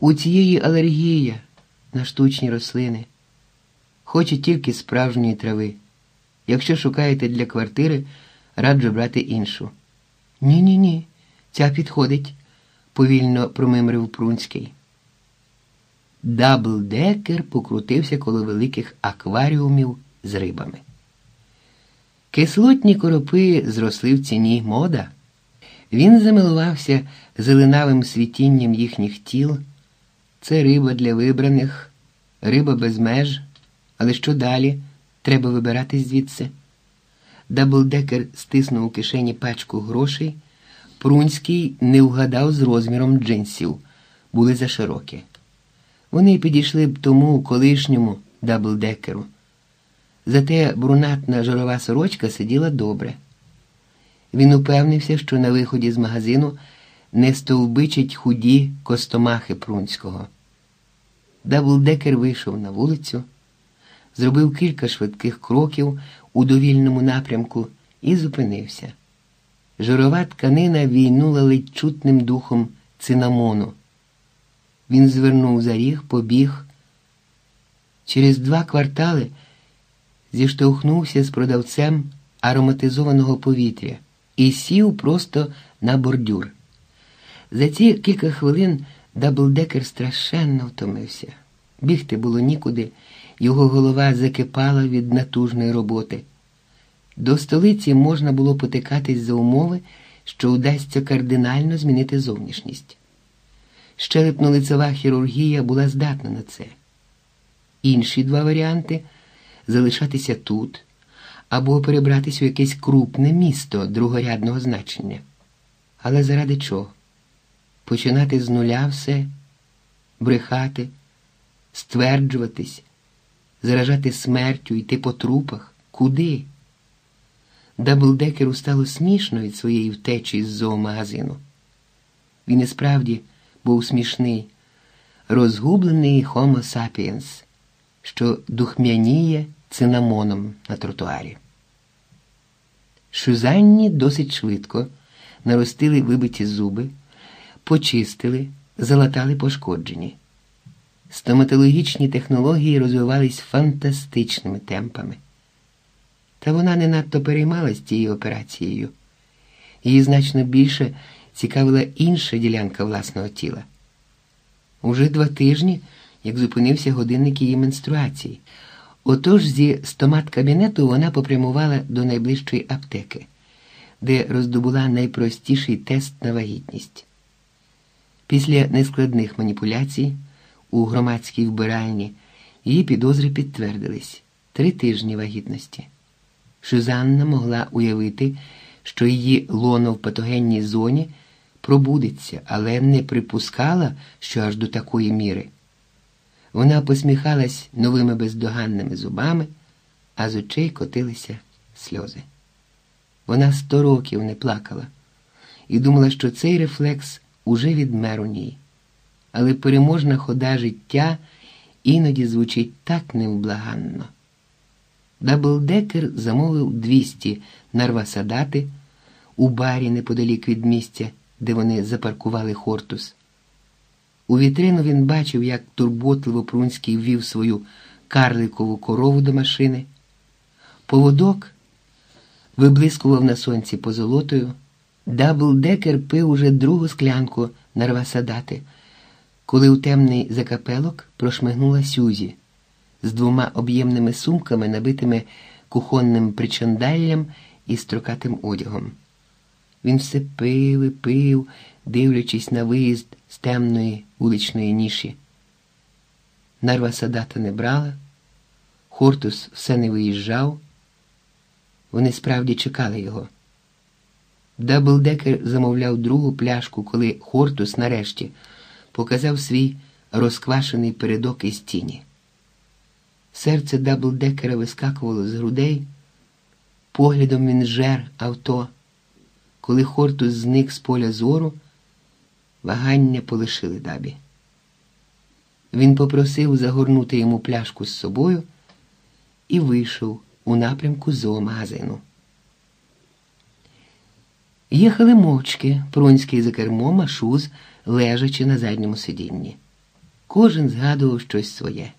У цієї алергія на штучні рослини. Хоче тільки справжньої трави. Якщо шукаєте для квартири, раджу брати іншу. Ні, ні, ні, ця підходить, повільно промимрив Прунський. Даблдекер покрутився коло великих акваріумів з рибами. Кислотні коропи зросли в ціні мода. Він замилувався зеленавим світінням їхніх тіл. Це риба для вибраних, риба без меж. Але що далі? Треба вибиратись звідси. Даблдекер стиснув у кишені пачку грошей. Прунський не вгадав з розміром джинсів, були заширокі. Вони підійшли б тому колишньому даблдекеру. Зате брунатна жорова сорочка сиділа добре. Він упевнився, що на виході з магазину не стовбичить худі костомахи Прунського. Даблдекер вийшов на вулицю, зробив кілька швидких кроків у довільному напрямку і зупинився. Жорова тканина війнула ледь чутним духом цинамону. Він звернув за ріг, побіг. Через два квартали зіштовхнувся з продавцем ароматизованого повітря і сів просто на бордюр. За ці кілька хвилин Даблдекер страшенно втомився. Бігти було нікуди, його голова закипала від натужної роботи. До столиці можна було потикатись за умови, що вдасться кардинально змінити зовнішність. Щелепно-лицева хірургія була здатна на це. Інші два варіанти залишатися тут або перебратися у якесь крупне місто другорядного значення. Але заради чого? Починати з нуля все, брехати, стверджуватись, заражати смертю, йти по трупах. Куди? Даблдекеру стало смішно від своєї втечі з зоомагазину. Він і справді був смішний, розгублений Homo sapiens, що духмяніє цинамоном на тротуарі. Шузанні досить швидко наростили вибиті зуби, почистили, залатали пошкоджені. Стоматологічні технології розвивались фантастичними темпами. Та вона не надто переймалась тією операцією. Її значно більше цікавила інша ділянка власного тіла. Уже два тижні, як зупинився годинник її менструації. Отож зі стомат кабінету вона попрямувала до найближчої аптеки, де роздобула найпростіший тест на вагітність. Після нескладних маніпуляцій у громадській вбиральні її підозри підтвердились три тижні вагітності. Шузанна могла уявити, що її лоно в патогенній зоні пробудеться, але не припускала, що аж до такої міри. Вона посміхалась новими бездоганними зубами, а з очей котилися сльози. Вона сто років не плакала і думала, що цей рефлекс уже відмер у ній. Але переможна хода життя іноді звучить так невблаганно. Даблдекер замовив 200 нарвасадати у барі неподалік від місця, де вони запаркували Хортус. У вітрину він бачив, як турботливо Прунський ввів свою карликову корову до машини. Поводок виблискував на сонці позолотою. Даблдекер пив уже другу склянку нарвасадати, коли у темний закапелок прошмигнула Сюзі з двома об'ємними сумками, набитими кухонним причандаллям і строкатим одягом. Він все пив і пив, дивлячись на виїзд з темної вуличної ніші. Нарва садата не брала, Хортус все не виїжджав. Вони справді чекали його. Даблдекер замовляв другу пляшку, коли Хортус нарешті показав свій розквашений передок із тіні. Серце Даблдекера вискакувало з грудей, поглядом він жер авто. Коли Хортус зник з поля зору, вагання полишили дабі. Він попросив загорнути йому пляшку з собою і вийшов у напрямку зоомагазину. Їхали мовчки, Пронський за кермом, а шуз, лежачи на задньому сидінні. Кожен згадував щось своє.